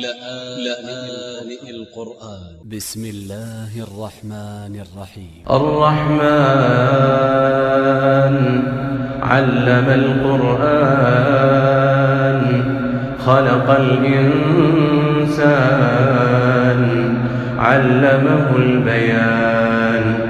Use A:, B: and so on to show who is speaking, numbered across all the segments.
A: لآن القرآن. ب س م الله الرحمن الرحيم.
B: الرحمن علم القرآن خلق الإنسان علمه البيان.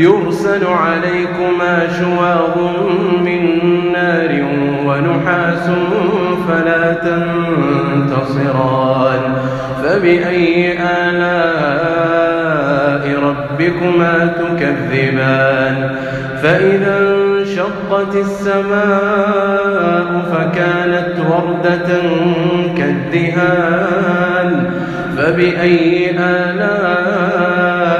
B: يرسل عليكما شواظ من نار ونحاس فلا تنتصران. فبأي آلاء ربكما تكذبان؟ فإذا انشقت السماء فكانت وردة كالدهان. فبأي آلاء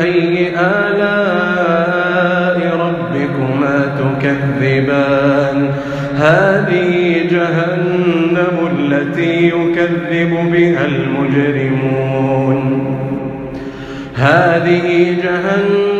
B: فبأي آلاء ربكما تكذبان؟ هذه جهنم التي يكذب بها المجرمون. هذه جهنم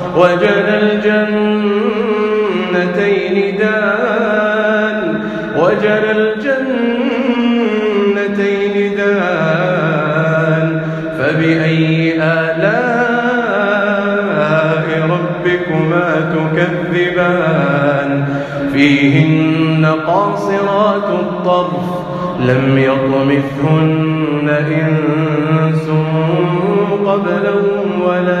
B: وجنى الجنتين دان وجنى الجنتين دان. فبأي آلاء ربكما تكذبان؟ فيهن قاصرات الطرف لم يطمثهن إنس قبلهم ولا